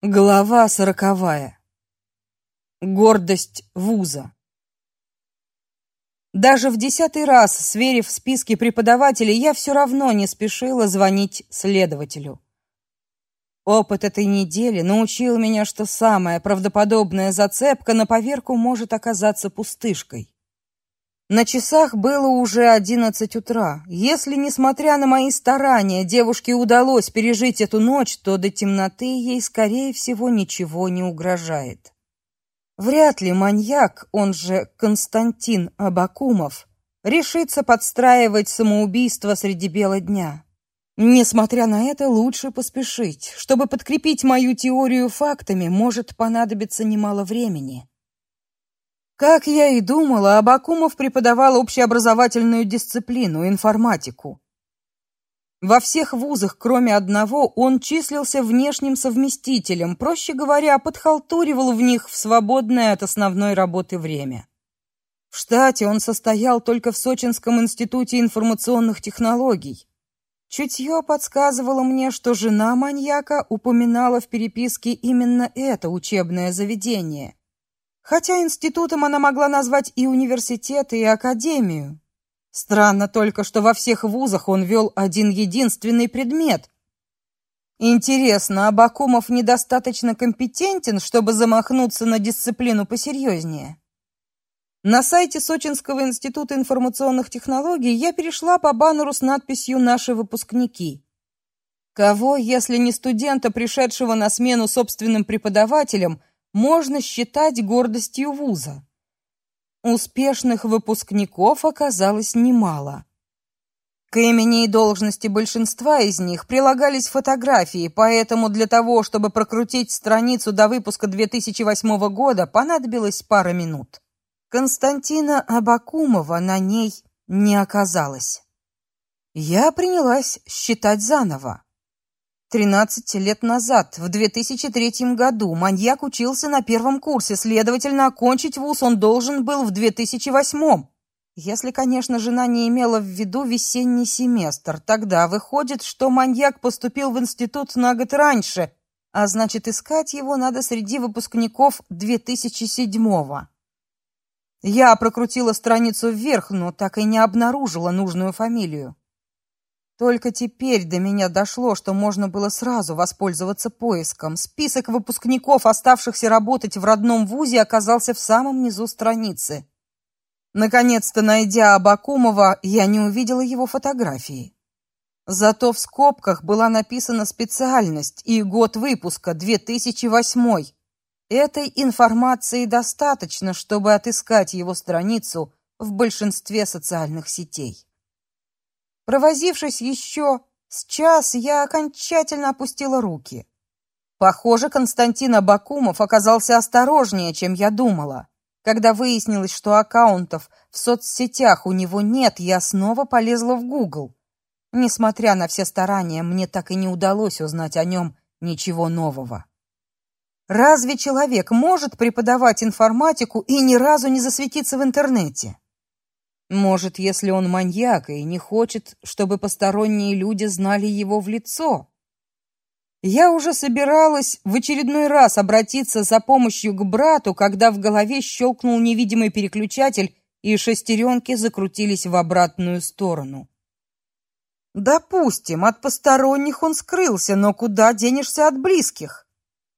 Глава сороковая. Гордость вуза. Даже в десятый раз, сверив списки преподавателей, я все равно не спешила звонить следователю. Опыт этой недели научил меня, что самая правдоподобная зацепка на поверку может оказаться пустышкой. На часах было уже одиннадцать утра. Если, несмотря на мои старания, девушке удалось пережить эту ночь, то до темноты ей, скорее всего, ничего не угрожает. Вряд ли маньяк, он же Константин Абакумов, решится подстраивать самоубийство среди бела дня. Несмотря на это, лучше поспешить. Чтобы подкрепить мою теорию фактами, может понадобиться немало времени. Как я и думала, Абакумов преподавал общеобразовательную дисциплину информатику. Во всех вузах, кроме одного, он числился внешним совместителем, проще говоря, подхалтуривал в них в свободное от основной работы время. В штате он состоял только в Сочинском институте информационных технологий. Чутье подсказывало мне, что жена маньяка упоминала в переписке именно это учебное заведение. Хотя институтом она могла назвать и университет, и академию. Странно только, что во всех вузах он вел один единственный предмет. Интересно, Абакумов недостаточно компетентен, чтобы замахнуться на дисциплину посерьезнее? На сайте Сочинского института информационных технологий я перешла по баннеру с надписью «Наши выпускники». Кого, если не студента, пришедшего на смену собственным преподавателям, можно считать гордостью вуза. Успешных выпускников оказалось немало. К имени и должности большинства из них прилагались фотографии, поэтому для того, чтобы прокрутить страницу до выпуска 2008 года, понадобилось пара минут. Константина Абакумова на ней не оказалось. Я принялась считать заново. 13 лет назад, в 2003 году, маньяк учился на первом курсе, следовательно, окончить вуз он должен был в 2008. Если, конечно, жена не имела в виду весенний семестр, тогда выходит, что маньяк поступил в институт на год раньше, а значит, искать его надо среди выпускников 2007-го. Я прокрутила страницу вверх, но так и не обнаружила нужную фамилию. Только теперь до меня дошло, что можно было сразу воспользоваться поиском. Список выпускников, оставшихся работать в родном вузе, оказался в самом низу страницы. Наконец-то, найдя Абакумова, я не увидела его фотографии. Зато в скобках была написана специальность и год выпуска 2008. Этой информации достаточно, чтобы отыскать его страницу в большинстве социальных сетей. Провозившись еще с час, я окончательно опустила руки. Похоже, Константин Абакумов оказался осторожнее, чем я думала. Когда выяснилось, что аккаунтов в соцсетях у него нет, я снова полезла в Google. Несмотря на все старания, мне так и не удалось узнать о нем ничего нового. Разве человек может преподавать информатику и ни разу не засветиться в интернете? Может, если он маньяк и не хочет, чтобы посторонние люди знали его в лицо? Я уже собиралась в очередной раз обратиться за помощью к брату, когда в голове щелкнул невидимый переключатель, и шестеренки закрутились в обратную сторону. Допустим, от посторонних он скрылся, но куда денешься от близких?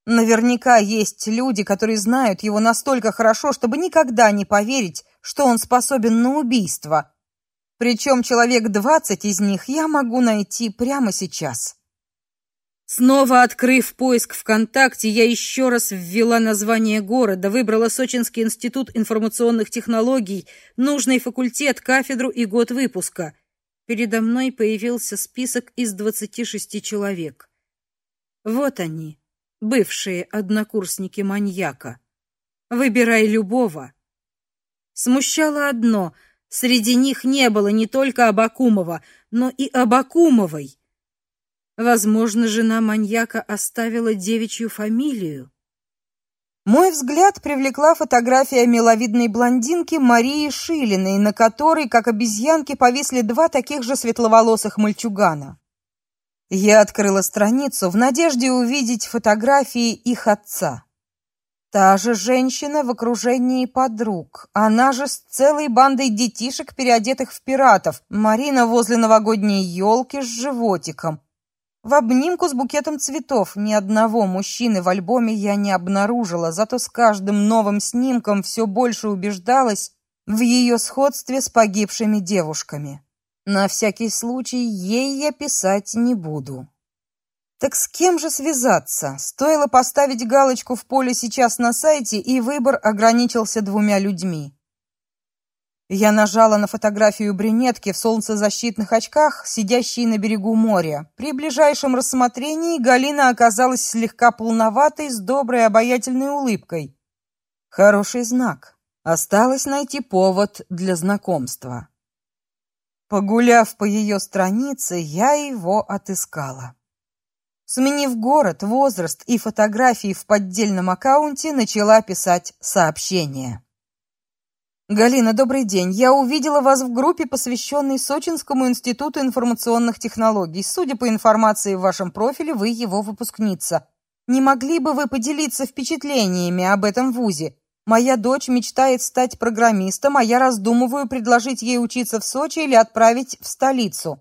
Наверняка есть люди, которые знают его настолько хорошо, чтобы никогда не поверить, что он способен на убийство. Причем человек двадцать из них я могу найти прямо сейчас. Снова открыв поиск ВКонтакте, я еще раз ввела название города, выбрала Сочинский институт информационных технологий, нужный факультет, кафедру и год выпуска. Передо мной появился список из двадцати шести человек. Вот они, бывшие однокурсники маньяка. Выбирай любого. Смущало одно: среди них не было не только Абакумова, но и Абакумовой. Возможно, жена маньяка оставила девичью фамилию. Мой взгляд привлекла фотография миловидной блондинки Марии Шилиной, на которой, как обезьянки, повисли два таких же светловолосых мальчугана. Я открыла страницу в надежде увидеть фотографии их отца. Та же женщина в окружении подруг. Она же с целой бандой детишек, переодетых в пиратов. Марина возле новогодней елки с животиком. В обнимку с букетом цветов. Ни одного мужчины в альбоме я не обнаружила, зато с каждым новым снимком все больше убеждалась в ее сходстве с погибшими девушками. На всякий случай ей я писать не буду. Так с кем же связаться? Стоило поставить галочку в поле сейчас на сайте, и выбор ограничился двумя людьми. Я нажала на фотографию брюнетки в солнцезащитных очках, сидящей на берегу моря. При ближайшем рассмотрении Галина оказалась слегка полноватой, с доброй обаятельной улыбкой. Хороший знак. Осталось найти повод для знакомства. Погуляв по ее странице, я его отыскала. Сменив город, возраст и фотографии в поддельном аккаунте, начала писать сообщение. Галина, добрый день. Я увидела вас в группе, посвященной Сочинскому институту информационных технологий. Судя по информации в вашем профиле, вы его выпускница. Не могли бы вы поделиться впечатлениями об этом вузе? Моя дочь мечтает стать программистом, а я раздумываю предложить ей учиться в Сочи или отправить в столицу.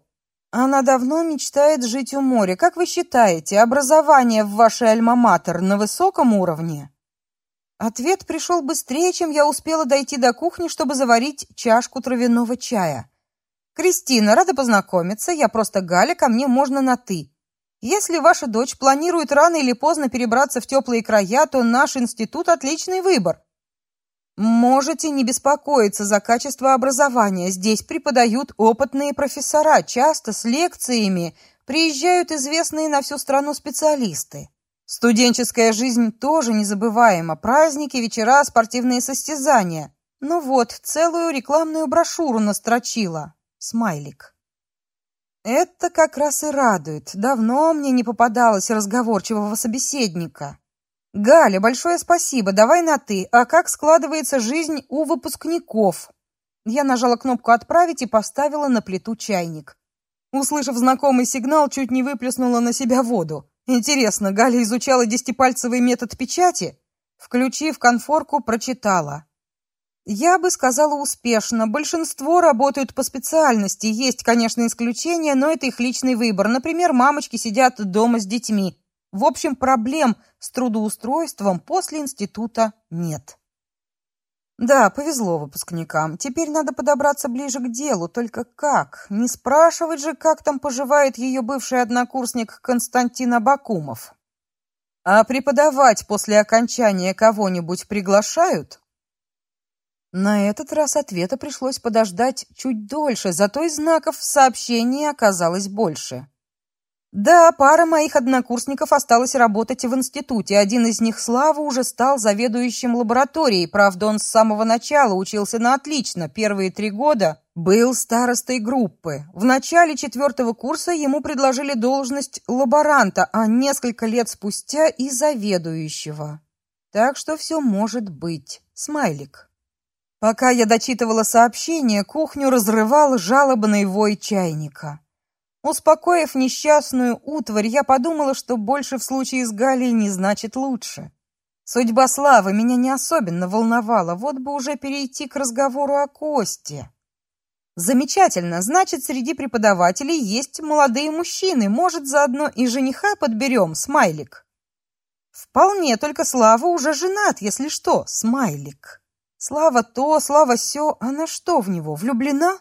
Она давно мечтает жить у моря. Как вы считаете, образование в вашей альма-матер на высоком уровне? Ответ пришел быстрее, чем я успела дойти до кухни, чтобы заварить чашку травяного чая. Кристина, рада познакомиться. Я просто Галя, ко мне можно на ты. Если ваша дочь планирует рано или поздно перебраться в теплые края, то наш институт отличный выбор. Можете не беспокоиться за качество образования. Здесь преподают опытные профессора, часто с лекциями приезжают известные на всю страну специалисты. Студенческая жизнь тоже незабываема. Праздники, вечера, спортивные состязания. Ну вот, целую рекламную брошюру настрочила. Смайлик. Это как раз и радует. Давно мне не попадалось разговорчивого собеседника. Галя, большое спасибо. Давай на ты. А как складывается жизнь у выпускников? Я нажала кнопку отправить и поставила на плиту чайник. Услышав знакомый сигнал, чуть не выплеснула на себя воду. Интересно, Галя изучала десятипальцевый метод печати? Включив конфорку, прочитала. Я бы сказала успешно. Большинство работают по специальности. Есть, конечно, исключения, но это их личный выбор. Например, мамочки сидят дома с детьми. В общем, проблем с трудоустройством после института нет. Да, повезло выпускникам. Теперь надо подобраться ближе к делу, только как? Не спрашивать же, как там поживает ее бывший однокурсник Константин Абакумов. А преподавать после окончания кого-нибудь приглашают? На этот раз ответа пришлось подождать чуть дольше, зато и знаков в сообщении оказалось больше. Да, пара моих однокурсников осталась работать в институте. Один из них, Слава, уже стал заведующим лабораторией. Правда, он с самого начала учился на отлично. Первые три года был старостой группы. В начале четвертого курса ему предложили должность лаборанта, а несколько лет спустя и заведующего. Так что все может быть. Смайлик. Пока я дочитывала сообщение, кухню разрывал жалобный вой чайника. Успокоив несчастную утварь, я подумала, что больше в случае с Галей не значит лучше. Судьба Славы меня не особенно волновала, вот бы уже перейти к разговору о Косте. Замечательно, значит, среди преподавателей есть молодые мужчины, может, заодно и жениха подберем, смайлик. Вполне, только Слава уже женат, если что, смайлик. Слава то, Слава сё, она что в него, влюблена?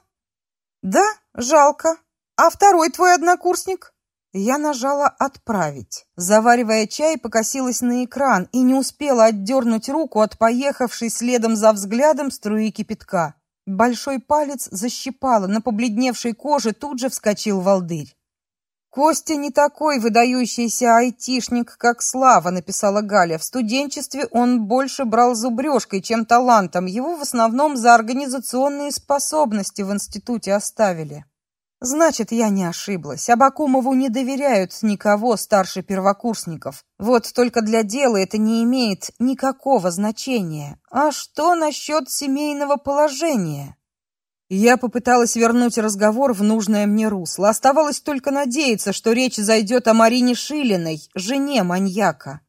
Да, жалко. А второй твой однокурсник? Я нажала отправить. Заваривая чай, покосилась на экран и не успела отдернуть руку от поехавшей следом за взглядом струи кипятка. Большой палец защипало, на побледневшей коже тут же вскочил волдырь. Костя не такой выдающийся айтишник, как Слава, написала Галя. В студенчестве он больше брал зубрежкой, чем талантом. Его в основном за организационные способности в институте оставили. Значит, я не ошиблась. Абакумову не доверяют никого старше первокурсников. Вот только для дела это не имеет никакого значения. А что насчет семейного положения? Я попыталась вернуть разговор в нужное мне русло. Оставалось только надеяться, что речь зайдет о Марине Шилиной, жене маньяка.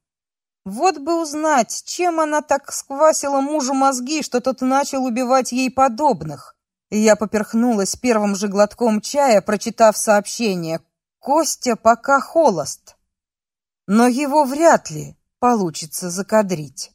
Вот бы узнать, чем она так сквасила мужу мозги, что тот начал убивать ей подобных. Я поперхнулась первым же глотком чая, прочитав сообщение: "Костя пока холост". Но его вряд ли получится закадрить.